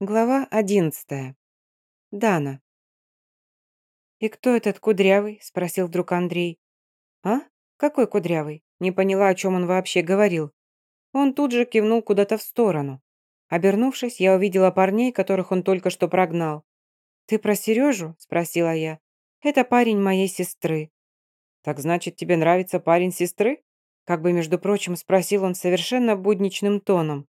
Глава одиннадцатая. Дана. «И кто этот кудрявый?» – спросил вдруг Андрей. «А? Какой кудрявый?» Не поняла, о чем он вообще говорил. Он тут же кивнул куда-то в сторону. Обернувшись, я увидела парней, которых он только что прогнал. «Ты про Сережу?» – спросила я. «Это парень моей сестры». «Так значит, тебе нравится парень сестры?» Как бы, между прочим, спросил он совершенно будничным тоном.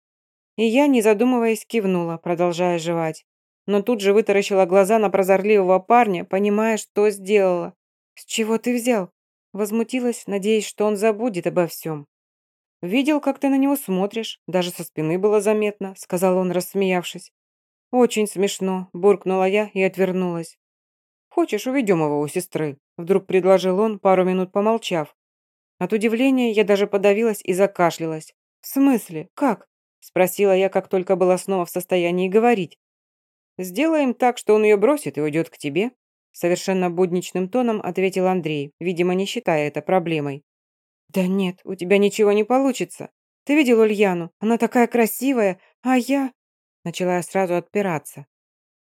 И я, не задумываясь, кивнула, продолжая жевать. Но тут же вытаращила глаза на прозорливого парня, понимая, что сделала. «С чего ты взял?» Возмутилась, надеясь, что он забудет обо всем. «Видел, как ты на него смотришь. Даже со спины было заметно», — сказал он, рассмеявшись. «Очень смешно», — буркнула я и отвернулась. «Хочешь, уведем его у сестры?» — вдруг предложил он, пару минут помолчав. От удивления я даже подавилась и закашлялась. «В смысле? Как?» Спросила я, как только была снова в состоянии говорить. «Сделаем так, что он ее бросит и уйдет к тебе», совершенно будничным тоном ответил Андрей, видимо, не считая это проблемой. «Да нет, у тебя ничего не получится. Ты видел Ульяну? Она такая красивая, а я...» Начала я сразу отпираться.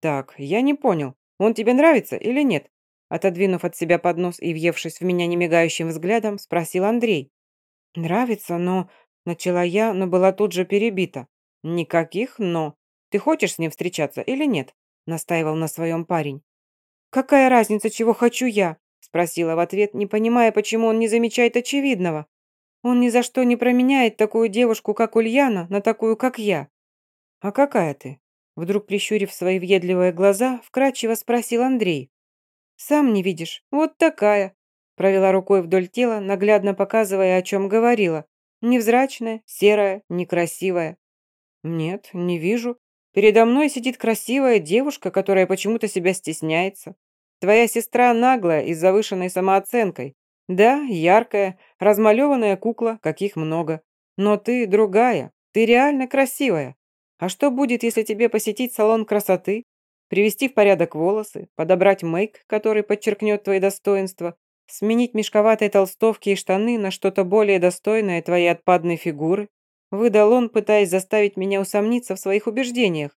«Так, я не понял, он тебе нравится или нет?» Отодвинув от себя поднос и въевшись в меня немигающим взглядом, спросил Андрей. «Нравится, но Начала я, но была тут же перебита. «Никаких «но». Ты хочешь с ним встречаться или нет?» Настаивал на своем парень. «Какая разница, чего хочу я?» Спросила в ответ, не понимая, почему он не замечает очевидного. Он ни за что не променяет такую девушку, как Ульяна, на такую, как я. «А какая ты?» Вдруг прищурив свои въедливые глаза, вкрадчиво спросил Андрей. «Сам не видишь, вот такая», провела рукой вдоль тела, наглядно показывая, о чем говорила, Невзрачная, серая, некрасивая. Нет, не вижу. Передо мной сидит красивая девушка, которая почему-то себя стесняется. Твоя сестра наглая и с завышенной самооценкой. Да, яркая, размалеванная кукла, каких много. Но ты другая, ты реально красивая. А что будет, если тебе посетить салон красоты, привести в порядок волосы, подобрать мейк, который подчеркнет твои достоинства, Сменить мешковатые толстовки и штаны на что-то более достойное твоей отпадной фигуры? Выдал он, пытаясь заставить меня усомниться в своих убеждениях.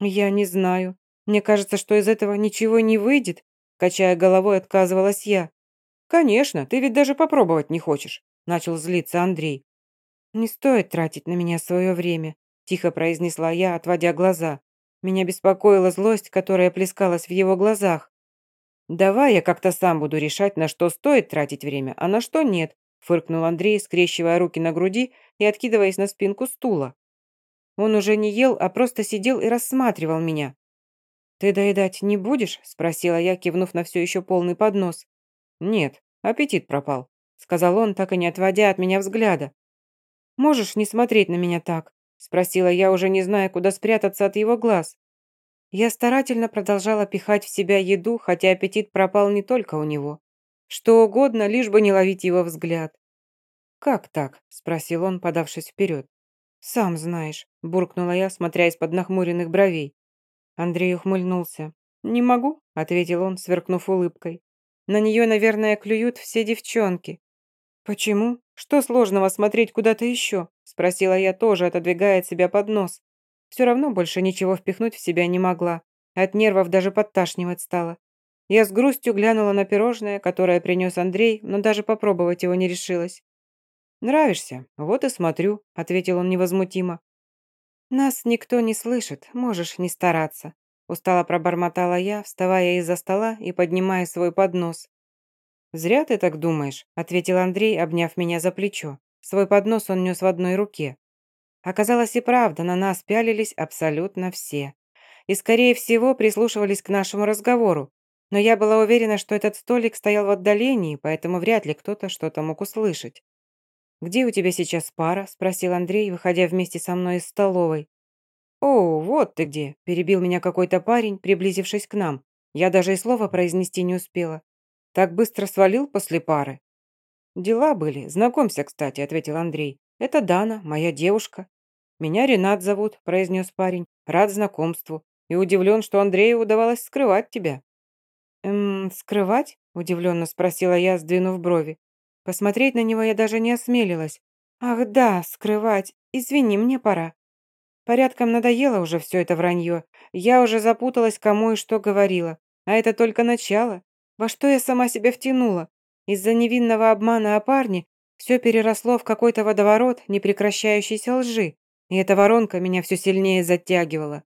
Я не знаю. Мне кажется, что из этого ничего не выйдет. Качая головой, отказывалась я. Конечно, ты ведь даже попробовать не хочешь. Начал злиться Андрей. Не стоит тратить на меня свое время. Тихо произнесла я, отводя глаза. Меня беспокоила злость, которая плескалась в его глазах. «Давай я как-то сам буду решать, на что стоит тратить время, а на что нет», фыркнул Андрей, скрещивая руки на груди и откидываясь на спинку стула. Он уже не ел, а просто сидел и рассматривал меня. «Ты доедать не будешь?» – спросила я, кивнув на все еще полный поднос. «Нет, аппетит пропал», – сказал он, так и не отводя от меня взгляда. «Можешь не смотреть на меня так?» – спросила я, уже не зная, куда спрятаться от его глаз. Я старательно продолжала пихать в себя еду, хотя аппетит пропал не только у него. Что угодно, лишь бы не ловить его взгляд. «Как так?» – спросил он, подавшись вперед. «Сам знаешь», – буркнула я, смотря из-под нахмуренных бровей. Андрей ухмыльнулся. «Не могу», – ответил он, сверкнув улыбкой. «На нее, наверное, клюют все девчонки». «Почему? Что сложного смотреть куда-то еще?» – спросила я тоже, отодвигая от себя под нос. Все равно больше ничего впихнуть в себя не могла. От нервов даже подташнивать стало. Я с грустью глянула на пирожное, которое принес Андрей, но даже попробовать его не решилась. «Нравишься? Вот и смотрю», — ответил он невозмутимо. «Нас никто не слышит, можешь не стараться», — устало пробормотала я, вставая из-за стола и поднимая свой поднос. «Зря ты так думаешь», — ответил Андрей, обняв меня за плечо. Свой поднос он нес в одной руке. Оказалось и правда, на нас пялились абсолютно все. И, скорее всего, прислушивались к нашему разговору. Но я была уверена, что этот столик стоял в отдалении, поэтому вряд ли кто-то что-то мог услышать. «Где у тебя сейчас пара?» – спросил Андрей, выходя вместе со мной из столовой. «О, вот ты где!» – перебил меня какой-то парень, приблизившись к нам. Я даже и слова произнести не успела. Так быстро свалил после пары. «Дела были. Знакомься, кстати», – ответил Андрей. «Это Дана, моя девушка». «Меня Ренат зовут», – произнес парень. «Рад знакомству. И удивлен, что Андрею удавалось скрывать тебя». «Эм, скрывать?» – удивленно спросила я, сдвинув брови. Посмотреть на него я даже не осмелилась. «Ах да, скрывать. Извини, мне пора». Порядком надоело уже все это вранье. Я уже запуталась, кому и что говорила. А это только начало. Во что я сама себя втянула? Из-за невинного обмана о парне все переросло в какой-то водоворот непрекращающейся лжи. И эта воронка меня все сильнее затягивала.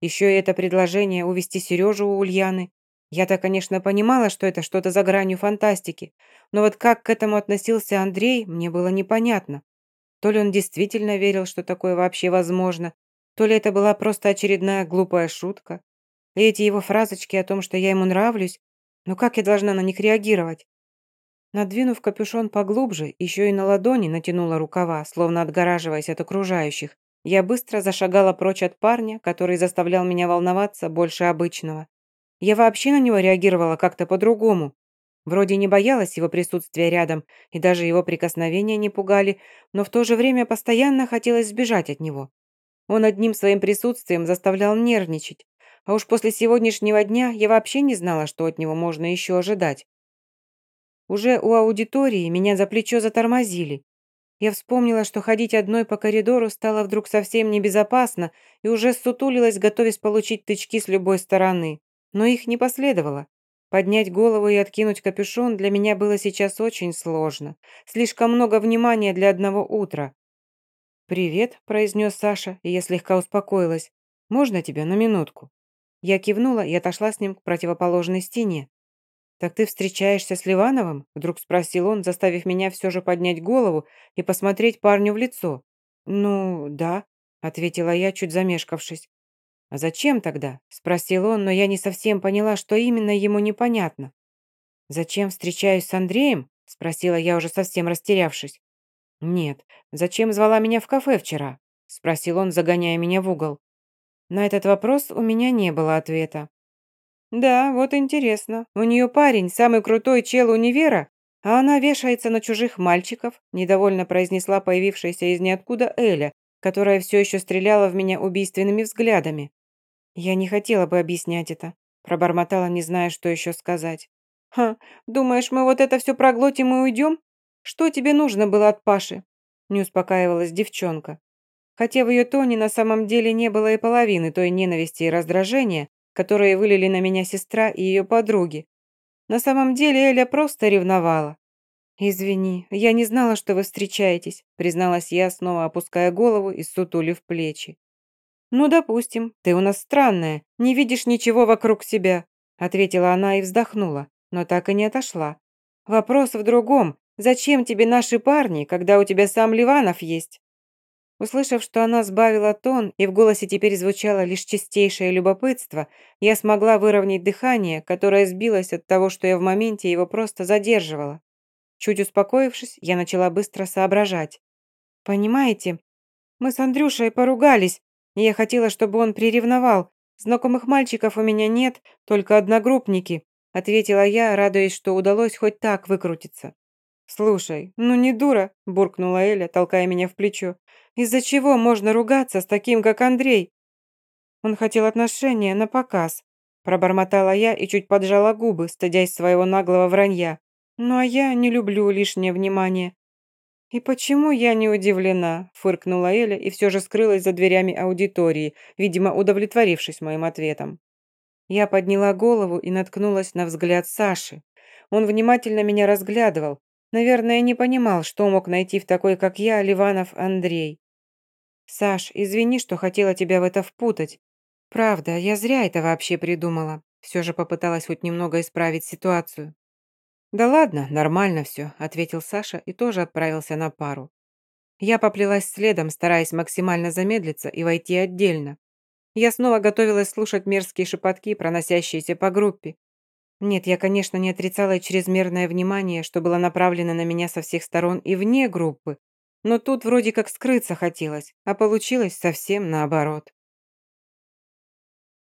Еще и это предложение увести Сережу у Ульяны. Я-то, конечно, понимала, что это что-то за гранью фантастики, но вот как к этому относился Андрей, мне было непонятно. То ли он действительно верил, что такое вообще возможно, то ли это была просто очередная глупая шутка. И эти его фразочки о том, что я ему нравлюсь, ну как я должна на них реагировать? Надвинув капюшон поглубже, еще и на ладони натянула рукава, словно отгораживаясь от окружающих. Я быстро зашагала прочь от парня, который заставлял меня волноваться больше обычного. Я вообще на него реагировала как-то по-другому. Вроде не боялась его присутствия рядом, и даже его прикосновения не пугали, но в то же время постоянно хотелось сбежать от него. Он одним своим присутствием заставлял нервничать, а уж после сегодняшнего дня я вообще не знала, что от него можно еще ожидать. Уже у аудитории меня за плечо затормозили. Я вспомнила, что ходить одной по коридору стало вдруг совсем небезопасно и уже сутулилась, готовясь получить тычки с любой стороны. Но их не последовало. Поднять голову и откинуть капюшон для меня было сейчас очень сложно. Слишком много внимания для одного утра. «Привет», – произнес Саша, и я слегка успокоилась. «Можно тебя на минутку?» Я кивнула и отошла с ним к противоположной стене. «Так ты встречаешься с Ливановым?» – вдруг спросил он, заставив меня все же поднять голову и посмотреть парню в лицо. «Ну, да», – ответила я, чуть замешкавшись. «А зачем тогда?» – спросил он, но я не совсем поняла, что именно ему непонятно. «Зачем встречаюсь с Андреем?» – спросила я, уже совсем растерявшись. «Нет, зачем звала меня в кафе вчера?» – спросил он, загоняя меня в угол. На этот вопрос у меня не было ответа. «Да, вот интересно. У нее парень, самый крутой чел универа, а она вешается на чужих мальчиков», недовольно произнесла появившаяся из ниоткуда Эля, которая все еще стреляла в меня убийственными взглядами. Я не хотела бы объяснять это. Пробормотала, не зная, что еще сказать. «Ха, думаешь, мы вот это все проглотим и уйдем? Что тебе нужно было от Паши?» Не успокаивалась девчонка. Хотя в ее тоне на самом деле не было и половины той ненависти и раздражения, которые вылили на меня сестра и ее подруги. На самом деле Эля просто ревновала. «Извини, я не знала, что вы встречаетесь», призналась я, снова опуская голову и сутулив плечи. «Ну, допустим, ты у нас странная, не видишь ничего вокруг себя», ответила она и вздохнула, но так и не отошла. «Вопрос в другом. Зачем тебе наши парни, когда у тебя сам Ливанов есть?» Услышав, что она сбавила тон, и в голосе теперь звучало лишь чистейшее любопытство, я смогла выровнять дыхание, которое сбилось от того, что я в моменте его просто задерживала. Чуть успокоившись, я начала быстро соображать. «Понимаете, мы с Андрюшей поругались, я хотела, чтобы он приревновал. Знакомых мальчиков у меня нет, только одногруппники», ответила я, радуясь, что удалось хоть так выкрутиться. «Слушай, ну не дура», буркнула Эля, толкая меня в плечо. «Из-за чего можно ругаться с таким, как Андрей?» Он хотел отношения на показ. Пробормотала я и чуть поджала губы, стыдясь своего наглого вранья. Ну а я не люблю лишнее внимание. «И почему я не удивлена?» – фыркнула Эля и все же скрылась за дверями аудитории, видимо, удовлетворившись моим ответом. Я подняла голову и наткнулась на взгляд Саши. Он внимательно меня разглядывал. Наверное, не понимал, что мог найти в такой, как я, Ливанов Андрей. «Саш, извини, что хотела тебя в это впутать. Правда, я зря это вообще придумала. Все же попыталась хоть немного исправить ситуацию. «Да ладно, нормально все», – ответил Саша и тоже отправился на пару. Я поплелась следом, стараясь максимально замедлиться и войти отдельно. Я снова готовилась слушать мерзкие шепотки, проносящиеся по группе. Нет, я, конечно, не отрицала чрезмерное внимание, что было направлено на меня со всех сторон и вне группы, но тут вроде как скрыться хотелось, а получилось совсем наоборот.